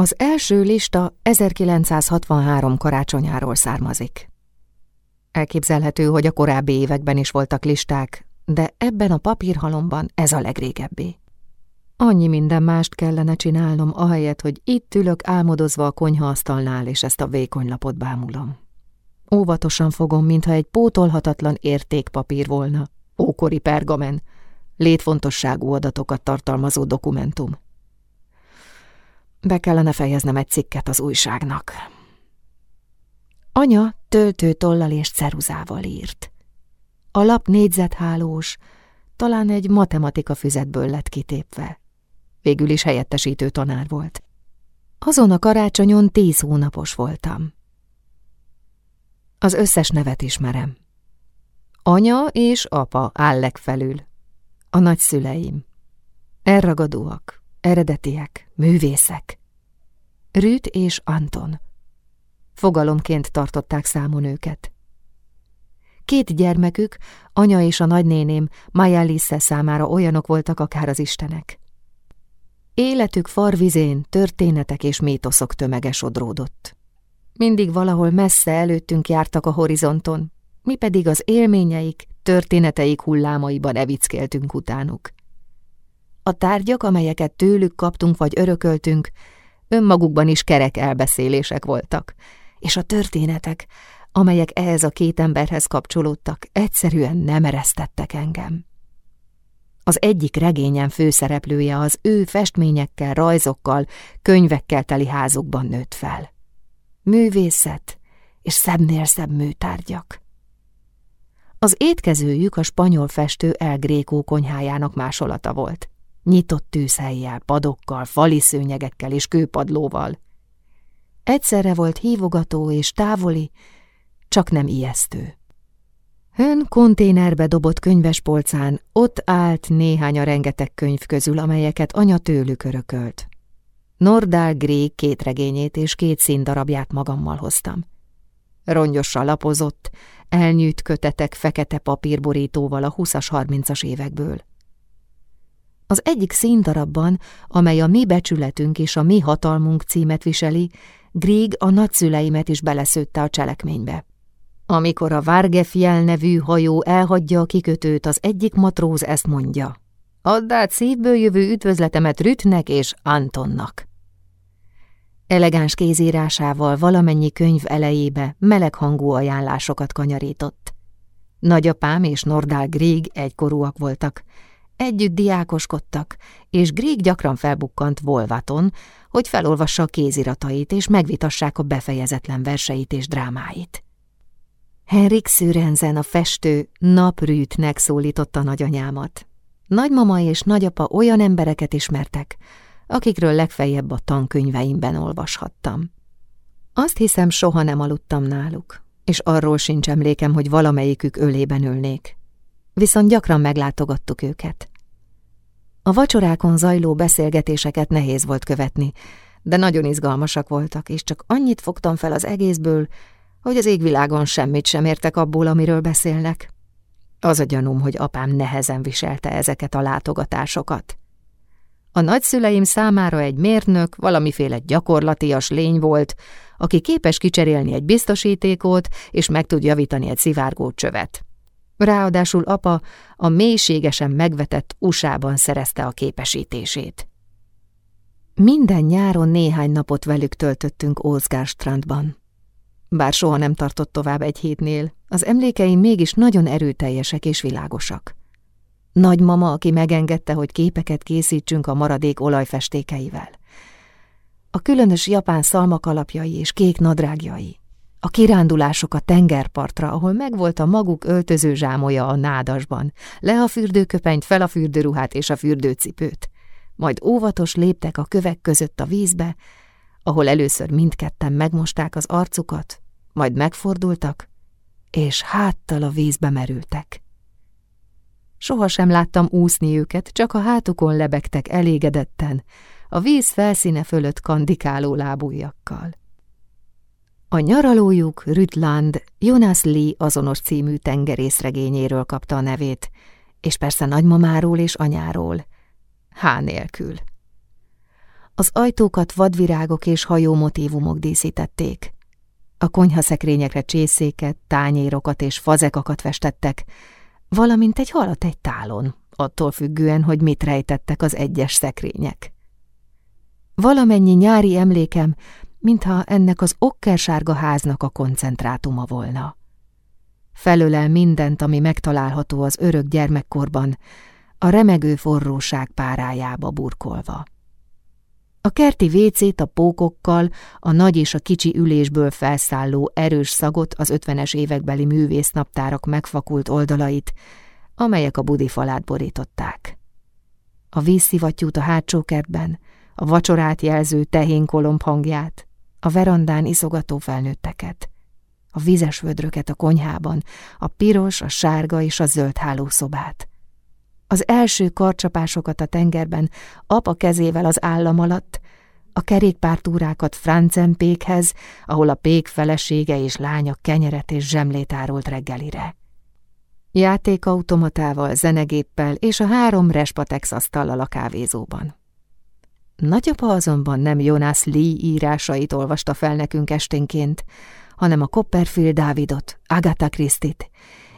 Az első lista 1963 karácsonyáról származik. Elképzelhető, hogy a korábbi években is voltak listák, de ebben a papírhalomban ez a legrégebbi. Annyi minden mást kellene csinálnom, ahelyett, hogy itt ülök álmodozva a konyhaasztalnál, és ezt a vékony lapot bámulom. Óvatosan fogom, mintha egy pótolhatatlan értékpapír volna, ókori pergamen, létfontosságú adatokat tartalmazó dokumentum. Be kellene fejeznem egy cikket az újságnak. Anya töltőtollal és ceruzával írt. A lap négyzethálós, talán egy matematika füzetből lett kitépve. Végül is helyettesítő tanár volt. Azon a karácsonyon tíz hónapos voltam. Az összes nevet ismerem. Anya és apa áll legfelül. A nagyszüleim. Elragadóak, eredetiek, művészek. Rüt és Anton. Fogalomként tartották számon őket. Két gyermekük, anya és a nagynéném, Maja Lisse számára olyanok voltak akár az istenek. Életük farvizén történetek és mítoszok tömege sodródott. Mindig valahol messze előttünk jártak a horizonton, mi pedig az élményeik, történeteik hullámaiban evickéltünk utánuk. A tárgyak, amelyeket tőlük kaptunk vagy örököltünk, önmagukban is kerek elbeszélések voltak, és a történetek, amelyek ehhez a két emberhez kapcsolódtak, egyszerűen nem eresztettek engem. Az egyik regényen főszereplője az ő festményekkel, rajzokkal, könyvekkel teli házukban nőtt fel. Művészet és szebbnél szebb műtárgyak. Az étkezőjük a spanyol festő El Gréco konyhájának másolata volt. Nyitott tűzhelyjel, padokkal, fali szőnyegekkel és kőpadlóval. Egyszerre volt hívogató és távoli, csak nem ijesztő. Hön konténerbe dobott könyvespolcán ott állt néhány a rengeteg könyv közül, amelyeket anya tőlük örökölt. Nordál Grég két regényét és két színdarabját magammal hoztam. Rongyosra lapozott, elnyűjt kötetek fekete papírborítóval a 20-as-30-as évekből. Az egyik színdarabban, amely a mi becsületünk és a mi hatalmunk címet viseli, Grég a nagyszüleimet is beleszőtte a cselekménybe. Amikor a Várgefjel nevű hajó elhagyja a kikötőt, az egyik matróz ezt mondja. Add át szívből jövő üdvözletemet Rütnek és Antonnak. Elegáns kézírásával valamennyi könyv elejébe meleghangú ajánlásokat kanyarított. Nagyapám és Nordál Grieg egykorúak voltak, együtt diákoskodtak, és Grieg gyakran felbukkant Volvaton, hogy felolvassa a kéziratait és megvitassák a befejezetlen verseit és drámáit. Henrik Szürenzen a festő naprűtnek szólította nagyanyámat. Nagymama és nagyapa olyan embereket ismertek, akikről legfeljebb a tankönyveimben olvashattam. Azt hiszem, soha nem aludtam náluk, és arról sincs emlékem, hogy valamelyikük ölében ülnék. Viszont gyakran meglátogattuk őket. A vacsorákon zajló beszélgetéseket nehéz volt követni, de nagyon izgalmasak voltak, és csak annyit fogtam fel az egészből, hogy az égvilágon semmit sem értek abból, amiről beszélnek. Az a gyanúm, hogy apám nehezen viselte ezeket a látogatásokat. A nagyszüleim számára egy mérnök, valamiféle gyakorlatias lény volt, aki képes kicserélni egy biztosítékot, és meg tud javítani egy szivárgó csövet. Ráadásul apa a mélységesen megvetett USA-ban szerezte a képesítését. Minden nyáron néhány napot velük töltöttünk Ózgárstrandban. Bár soha nem tartott tovább egy hétnél, az emlékeim mégis nagyon erőteljesek és világosak. Nagymama, aki megengedte, hogy képeket készítsünk a maradék olajfestékeivel. A különös japán szalmakalapjai és kék nadrágjai. A kirándulások a tengerpartra, ahol megvolt a maguk öltöző zsámolja a nádasban, le a fürdőköpenyt, fel a fürdőruhát és a fürdőcipőt. Majd óvatos léptek a kövek között a vízbe, ahol először mindketten megmosták az arcukat, majd megfordultak, és háttal a vízbe merültek. Sohasem láttam úszni őket, csak a hátukon lebegtek elégedetten, a víz felszíne fölött kandikáló lábújakkal. A nyaralójuk Rütland Jonas Lee azonos című tengerészregényéről kapta a nevét, és persze nagymamáról és anyáról, H nélkül. Az ajtókat vadvirágok és hajó motívumok díszítették. A konyhaszekrényekre csészéket, tányérokat és fazekakat festettek, valamint egy halat egy tálon, attól függően, hogy mit rejtettek az egyes szekrények. Valamennyi nyári emlékem, mintha ennek az okkersárga háznak a koncentrátuma volna. Felölel mindent, ami megtalálható az örök gyermekkorban, a remegő forróság párájába burkolva. A kerti vécét a pókokkal, a nagy és a kicsi ülésből felszálló erős szagot az ötvenes évekbeli művésznaptárak megfakult oldalait, amelyek a budi falát borították. A vízszivattyút a hátsó kertben, a vacsorát jelző tehénkolomb hangját, a verandán iszogató felnőtteket, a vizes vödröket a konyhában, a piros, a sárga és a zöld hálószobát. Az első karcsapásokat a tengerben, apa kezével az állam alatt, a kerékpártúrákat Francempékhez, ahol a pék felesége és lánya kenyeret és zsemlét árult reggelire. Játékautomatával, zenegéppel és a három respatex asztallal a kávézóban. Nagyapa azonban nem Jonas Lee írásait olvasta fel nekünk esténként, hanem a Copperfield Dávidot, Agatha Christit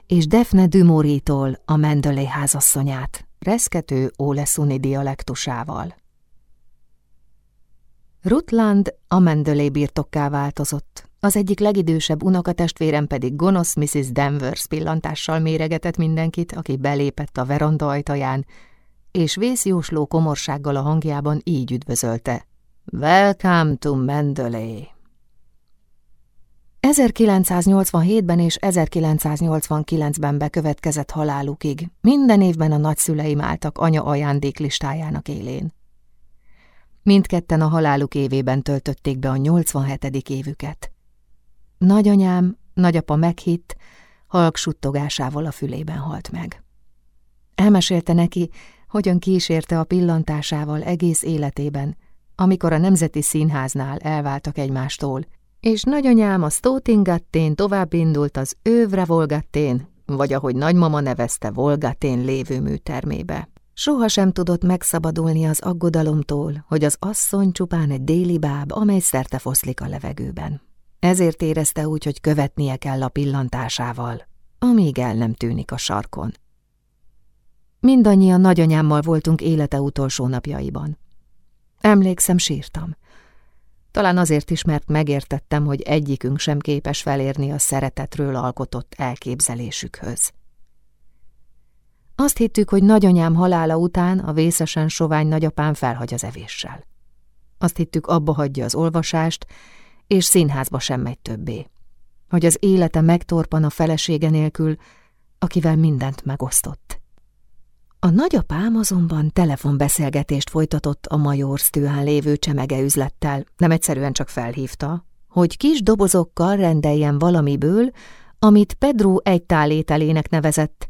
és Defne Dumoritól a Mendeley házasszonyát, reszkető Oleszuni dialektusával. Rutland a Mendeley birtokká változott, az egyik legidősebb unokatestvérem pedig gonosz Mrs. Danvers pillantással méregetett mindenkit, aki belépett a veranda ajtaján, és vészjósló komorsággal a hangjában így üdvözölte. Welcome to Mendeley! 1987-ben és 1989-ben bekövetkezett halálukig minden évben a nagyszüleim álltak anya ajándéklistájának élén. Mindketten a haláluk évében töltötték be a 87. évüket. Nagyanyám, nagyapa meghitt, halk suttogásával a fülében halt meg. Elmesélte neki, hogyan kísérte a pillantásával egész életében, amikor a Nemzeti Színháznál elváltak egymástól, és nagyanyám a Stótingattén tovább indult az Övre Volgattén, vagy ahogy nagymama nevezte Volgatén lévő műtermébe. Soha sem tudott megszabadulni az aggodalomtól, hogy az asszony csupán egy déli báb, amely szerte foszlik a levegőben. Ezért érezte úgy, hogy követnie kell a pillantásával, amíg el nem tűnik a sarkon. Mindannyian nagyanyámmal voltunk élete utolsó napjaiban. Emlékszem, sírtam. Talán azért is, mert megértettem, hogy egyikünk sem képes felérni a szeretetről alkotott elképzelésükhöz. Azt hittük, hogy nagyanyám halála után a vészesen sovány nagyapám felhagy az evéssel. Azt hittük, abba hagyja az olvasást, és színházba sem megy többé. Hogy az élete megtorpan a felesége nélkül, akivel mindent megosztott. A nagyapám azonban telefonbeszélgetést folytatott a Majorsztőhán lévő üzlettel, nem egyszerűen csak felhívta, hogy kis dobozokkal rendeljen valamiből, amit Pedro egy tálételének nevezett,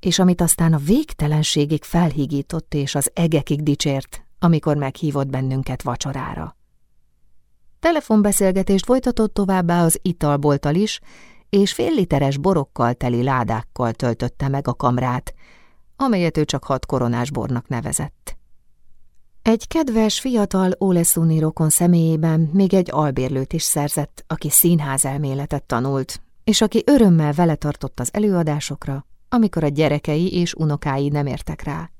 és amit aztán a végtelenségig felhígított és az egekig dicsért, amikor meghívott bennünket vacsorára. Telefonbeszélgetést folytatott továbbá az italbolttal is, és fél literes borokkal teli ládákkal töltötte meg a kamrát, amelyet ő csak hat koronás bornak nevezett. Egy kedves, fiatal Oleszuni rokon személyében még egy albérlőt is szerzett, aki színház elméletet tanult, és aki örömmel vele tartott az előadásokra, amikor a gyerekei és unokái nem értek rá.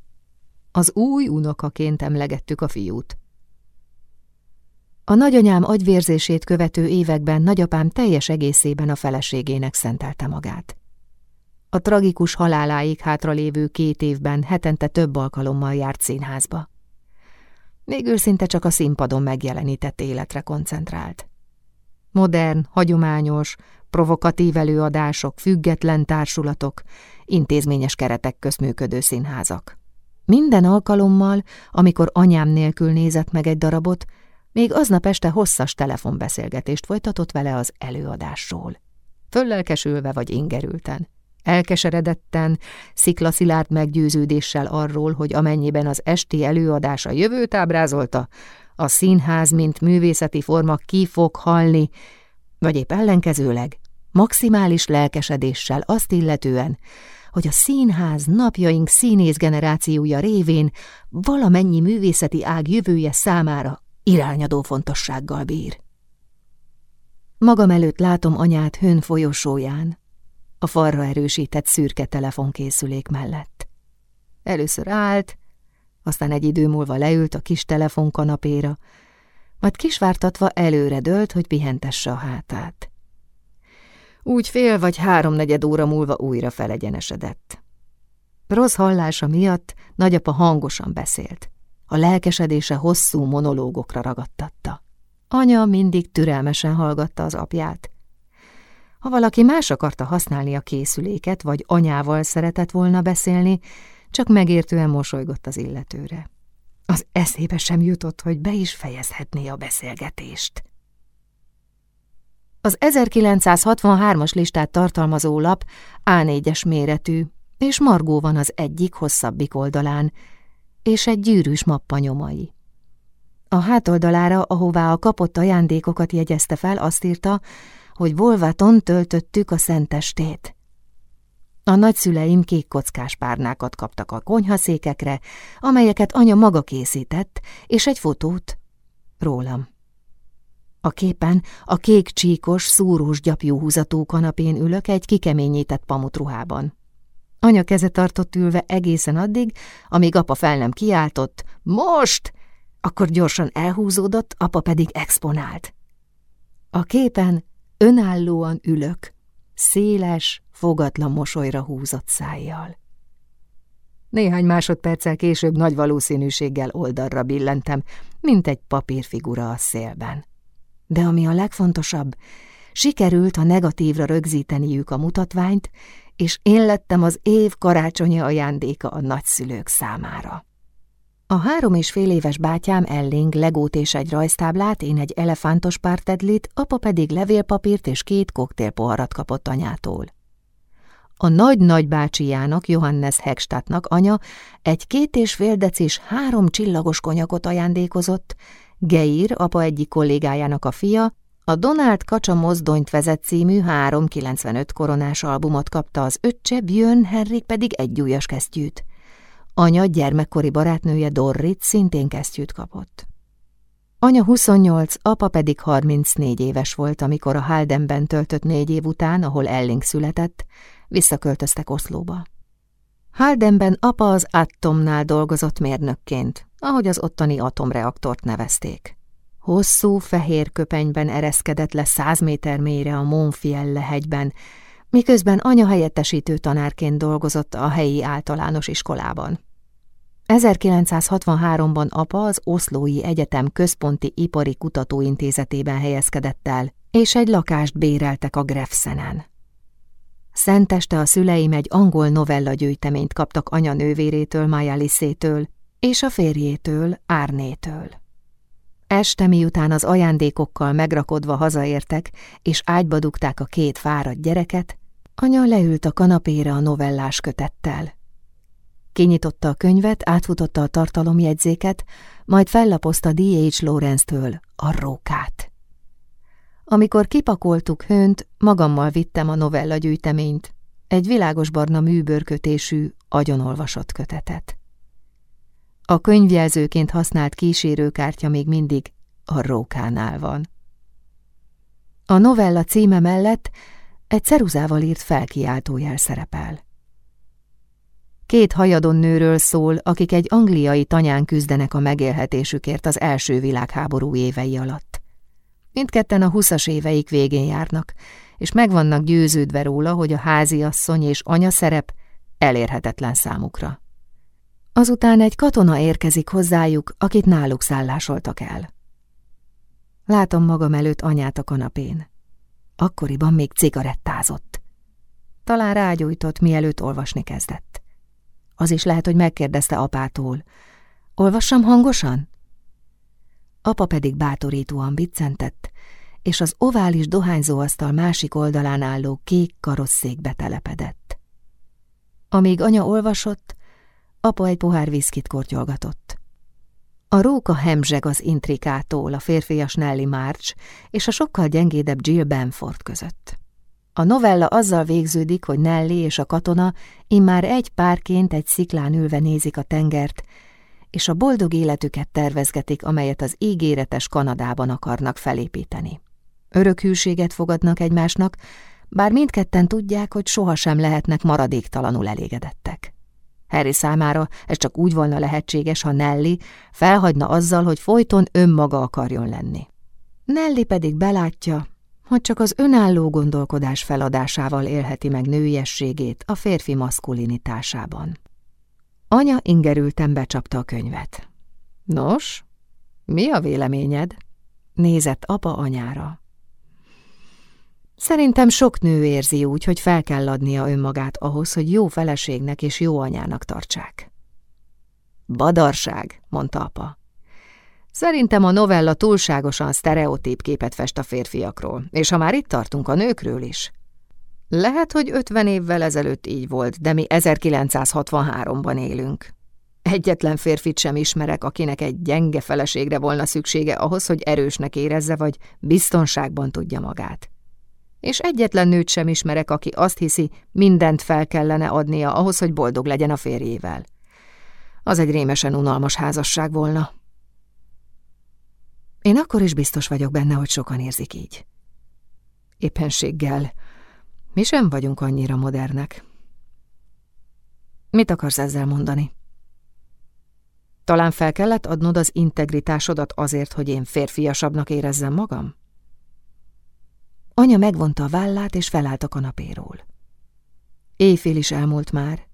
Az új unokaként emlegettük a fiút. A nagyanyám agyvérzését követő években nagyapám teljes egészében a feleségének szentelte magát. A tragikus haláláig hátralévő két évben hetente több alkalommal járt színházba. Még őszinte csak a színpadon megjelenített életre koncentrált. Modern, hagyományos, provokatív előadások, független társulatok, intézményes keretek közt működő színházak. Minden alkalommal, amikor anyám nélkül nézett meg egy darabot, még aznap este hosszas telefonbeszélgetést folytatott vele az előadásról. Föllelkesülve vagy ingerülten. Elkeseredetten, sziklaszilárd meggyőződéssel arról, hogy amennyiben az esti előadás a jövőt ábrázolta, a színház, mint művészeti forma ki fog halni, vagy épp ellenkezőleg, maximális lelkesedéssel azt illetően, hogy a színház napjaink színész generációja révén valamennyi művészeti ág jövője számára irányadó fontossággal bír. Magam előtt látom anyát hőn folyosóján, a falra erősített szürke telefonkészülék mellett. Először állt, aztán egy idő múlva leült a kis telefonkanapéra, majd kisvártatva előre dőlt, hogy pihentesse a hátát. Úgy fél vagy háromnegyed óra múlva újra felegyenesedett. Rossz hallása miatt nagyapa hangosan beszélt. A lelkesedése hosszú monológokra ragadtatta. Anya mindig türelmesen hallgatta az apját. Ha valaki más akarta használni a készüléket, vagy anyával szeretett volna beszélni, csak megértően mosolygott az illetőre. Az eszébe sem jutott, hogy be is fejezhetné a beszélgetést. Az 1963-as listát tartalmazó lap A4-es méretű, és Margó van az egyik hosszabbik oldalán, és egy gyűrűs mappa nyomai. A hátoldalára, ahová a kapott ajándékokat jegyezte fel, azt írta, hogy Volvaton töltöttük a szentestét. A nagyszüleim kék kockás párnákat kaptak a konyhaszékekre, amelyeket anya maga készített, és egy fotót rólam. A képen a kék csíkos, szúrós gyapjú húzatú kanapén ülök egy kikeményített pamutruhában. Anya keze tartott ülve egészen addig, amíg apa fel nem kiáltott, most! Akkor gyorsan elhúzódott, apa pedig exponált. A képen önállóan ülök, széles, fogatlan mosolyra húzott szájjal. Néhány másodperccel később nagy valószínűséggel oldalra billentem, mint egy papírfigura a szélben. De ami a legfontosabb, sikerült a negatívra rögzíteniük a mutatványt, és én lettem az év karácsonyi ajándéka a nagyszülők számára. A három és fél éves bátyám Elling legót és egy rajztáblát, én egy elefántos pártedlit, apa pedig levélpapírt és két koktélpoharat kapott anyától. A nagy bácsijának, Johannes Hegstadtnak anya egy két és fél decis három csillagos konyakot ajándékozott, Geir, apa egyik kollégájának a fia, a Donald Kacsa mozdonyt vezet című 395 koronás albumot kapta az öccse, Björn Henrik pedig egy újas kesztyűt. Anya gyermekkori barátnője Dorrit szintén kesztyűt kapott. Anya 28, apa pedig 34 éves volt, amikor a Haldenben töltött négy év után, ahol Elling született, visszaköltöztek Oszlóba. Haldenben apa az Atomnál dolgozott mérnökként, ahogy az ottani atomreaktort nevezték. Hosszú, fehér köpenyben ereszkedett le száz méter mélyre a Monfielle hegyben, miközben anya helyettesítő tanárként dolgozott a helyi általános iskolában. 1963-ban apa az Oszlói Egyetem Központi Ipari Kutatóintézetében helyezkedett el, és egy lakást béreltek a Grefszenen. Szenteste a szüleim egy angol novella gyűjteményt kaptak anya nővérétől, Maja Liszétől, és a férjétől, Árnétől. Este miután az ajándékokkal megrakodva hazaértek, és ágyba dugták a két fáradt gyereket, anya leült a kanapére a novellás kötettel. Kinyitotta a könyvet, átfutotta a tartalomjegyzéket, majd fellapozta D.H. Lawrence-től a rókát. Amikor kipakoltuk hönt, magammal vittem a novella gyűjteményt, egy világosbarna műbőrkötésű, agyonolvasott kötetet. A könyvjelzőként használt kísérőkártya még mindig a rókánál van. A novella címe mellett egy ceruzával írt felkiáltójel szerepel. Két hajadon nőről szól, akik egy angliai tanyán küzdenek a megélhetésükért az első világháború évei alatt. Mindketten a huszas éveik végén járnak, és meg vannak győződve róla, hogy a háziasszony és anya szerep elérhetetlen számukra. Azután egy katona érkezik hozzájuk, akit náluk szállásoltak el. Látom magam előtt anyát a kanapén. Akkoriban még cigarettázott. Talán rágyújtott, mielőtt olvasni kezdett. Az is lehet, hogy megkérdezte apától. Olvassam hangosan? Apa pedig bátorítóan biccentett, és az ovális dohányzóasztal másik oldalán álló kék karosszékbe telepedett. Amíg anya olvasott, Apa egy pohár viszkit kortyolgatott. A róka hemzseg az intrikától a férfias Nelly March és a sokkal gyengédebb Jill Benford között. A novella azzal végződik, hogy Nelly és a katona immár egy párként egy sziklán ülve nézik a tengert, és a boldog életüket tervezgetik, amelyet az ígéretes Kanadában akarnak felépíteni. Örök hűséget fogadnak egymásnak, bár mindketten tudják, hogy sohasem lehetnek maradéktalanul elégedettek. Harry számára ez csak úgy volna lehetséges, ha Nelly felhagyna azzal, hogy folyton önmaga akarjon lenni. Nelly pedig belátja, hogy csak az önálló gondolkodás feladásával élheti meg nőiességét a férfi maszkulinitásában. Anya ingerülten becsapta a könyvet. Nos, mi a véleményed? Nézett apa anyára. Szerintem sok nő érzi úgy, hogy fel kell adnia önmagát ahhoz, hogy jó feleségnek és jó anyának tartsák. Badarság, mondta apa. Szerintem a novella túlságosan sztereotíp képet fest a férfiakról, és ha már itt tartunk a nőkről is. Lehet, hogy ötven évvel ezelőtt így volt, de mi 1963-ban élünk. Egyetlen férfit sem ismerek, akinek egy gyenge feleségre volna szüksége ahhoz, hogy erősnek érezze, vagy biztonságban tudja magát. És egyetlen nőt sem ismerek, aki azt hiszi, mindent fel kellene adnia ahhoz, hogy boldog legyen a férjével. Az egy rémesen unalmas házasság volna. Én akkor is biztos vagyok benne, hogy sokan érzik így. Éppenséggel mi sem vagyunk annyira modernek. Mit akarsz ezzel mondani? Talán fel kellett adnod az integritásodat azért, hogy én férfiasabbnak érezzem magam? Anya megvonta a vállát, és felállt a kanapéról. Éjfél is elmúlt már.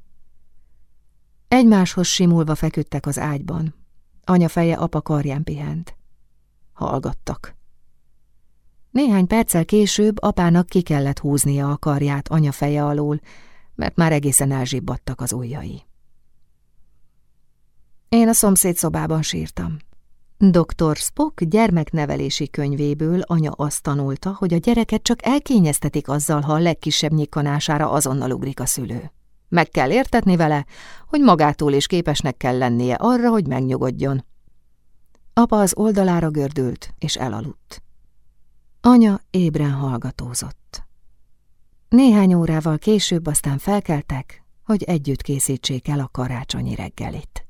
Egymáshoz simulva feküdtek az ágyban. Anya feje apa karján pihent. Hallgattak. Néhány perccel később apának ki kellett húznia a karját anya feje alól, mert már egészen elzsibbadtak az ujjai. Én a szomszéd szobában sírtam. Dr. Spock gyermeknevelési könyvéből anya azt tanulta, hogy a gyereket csak elkényeztetik azzal, ha a legkisebb nyikanására azonnal ugrik a szülő. Meg kell értetni vele, hogy magától is képesnek kell lennie arra, hogy megnyugodjon. Apa az oldalára gördült, és elaludt. Anya ébren hallgatózott. Néhány órával később aztán felkeltek, hogy együtt készítsék el a karácsonyi reggelit.